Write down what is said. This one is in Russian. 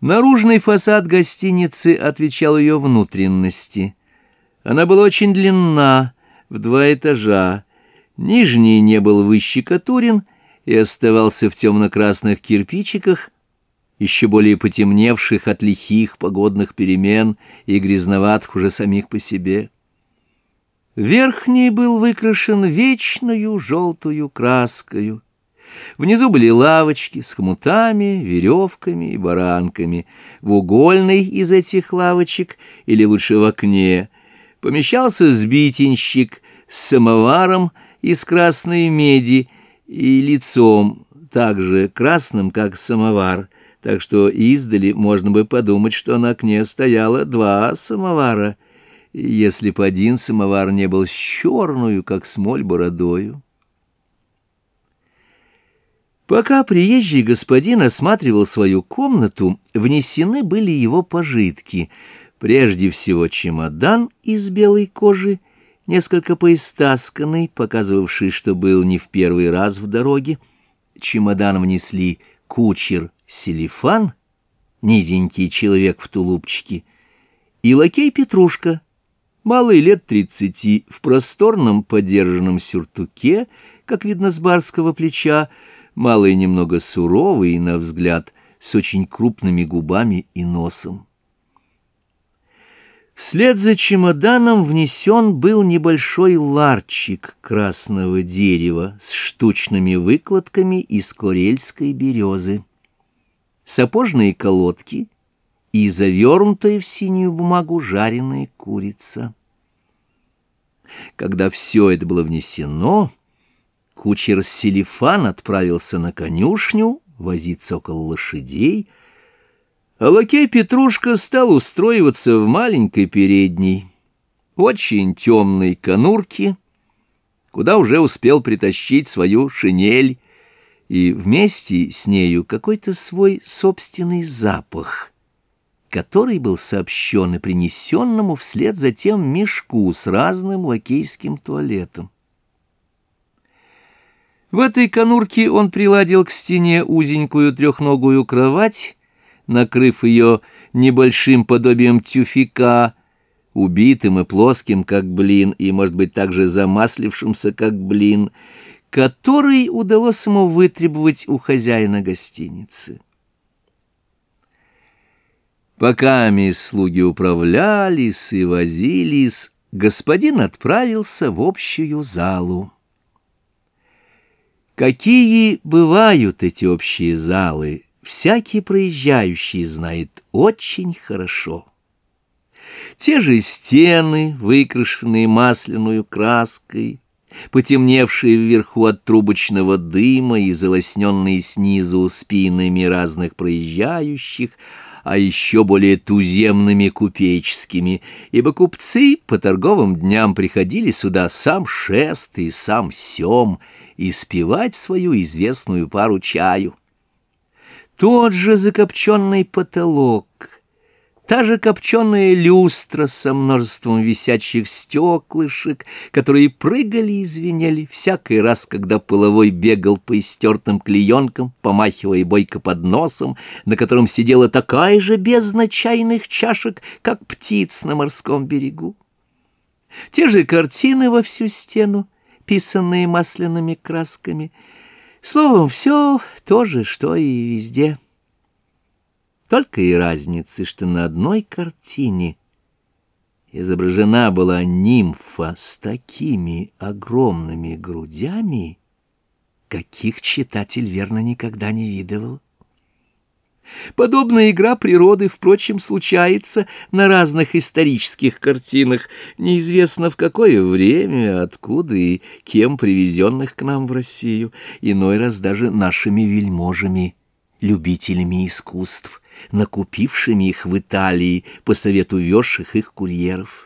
Наружный фасад гостиницы отвечал ее внутренности. Она была очень длинна, в два этажа. Нижний не был выщекотурен и оставался в темно-красных кирпичиках, еще более потемневших от лихих погодных перемен и грязноватых уже самих по себе. Верхний был выкрашен вечную желтую краскою. Внизу были лавочки с хмутами, веревками и баранками. В угольной из этих лавочек, или лучше в окне, помещался сбитенщик с самоваром из красной меди и лицом, также красным, как самовар, так что издали можно бы подумать, что на окне стояло два самовара, если бы один самовар не был с черную, как смоль, бородою. Пока приезжий господин осматривал свою комнату, внесены были его пожитки. Прежде всего чемодан из белой кожи, несколько поистасканный, показывавший, что был не в первый раз в дороге. Чемодан внесли кучер Селифан, низенький человек в тулупчике, и лакей Петрушка, малый лет тридцати, в просторном подержанном сюртуке, как видно с барского плеча, малый немного суровый, на взгляд, с очень крупными губами и носом. Вслед за чемоданом внесен был небольшой ларчик красного дерева с штучными выкладками из корельской березы, сапожные колодки и завернутая в синюю бумагу жареная курица. Когда все это было внесено, Кучер Селифан отправился на конюшню возиться около лошадей, а лакей Петрушка стал устроиваться в маленькой передней, очень темной конурке, куда уже успел притащить свою шинель, и вместе с нею какой-то свой собственный запах, который был сообщен и принесенному вслед за тем мешку с разным лакейским туалетом. В этой конурке он приладил к стене узенькую трехногую кровать, накрыв ее небольшим подобием тюфика, убитым и плоским, как блин, и, может быть, также замаслившимся, как блин, который удалось ему вытребовать у хозяина гостиницы. Пока мисс слуги управлялись и возились, господин отправился в общую залу. Какие бывают эти общие залы, всякий проезжающий знает очень хорошо. Те же стены, выкрашенные масляную краской, потемневшие вверху от трубочного дыма и залосненные снизу спинами разных проезжающих, а еще более туземными купеческими, ибо купцы по торговым дням приходили сюда сам шест и сам сем, и спевать свою известную пару чаю. Тот же закопченный потолок, та же копченая люстра со множеством висячих стеклышек, которые прыгали и звенели всякий раз, когда половой бегал по истертым клеенкам, помахивая бойко под носом, на котором сидела такая же бездна чайных чашек, как птиц на морском берегу. Те же картины во всю стену, писанные масляными красками. Словом, все то же, что и везде. Только и разницы, что на одной картине изображена была нимфа с такими огромными грудями, каких читатель верно никогда не видывал. Подобная игра природы, впрочем, случается на разных исторических картинах, неизвестно в какое время, откуда и кем привезенных к нам в Россию, иной раз даже нашими вельможами, любителями искусств, накупившими их в Италии по совету везших их курьеров.